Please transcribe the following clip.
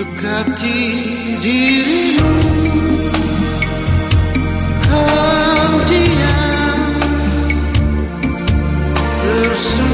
dekati dirimu. Kau diam tersenyum.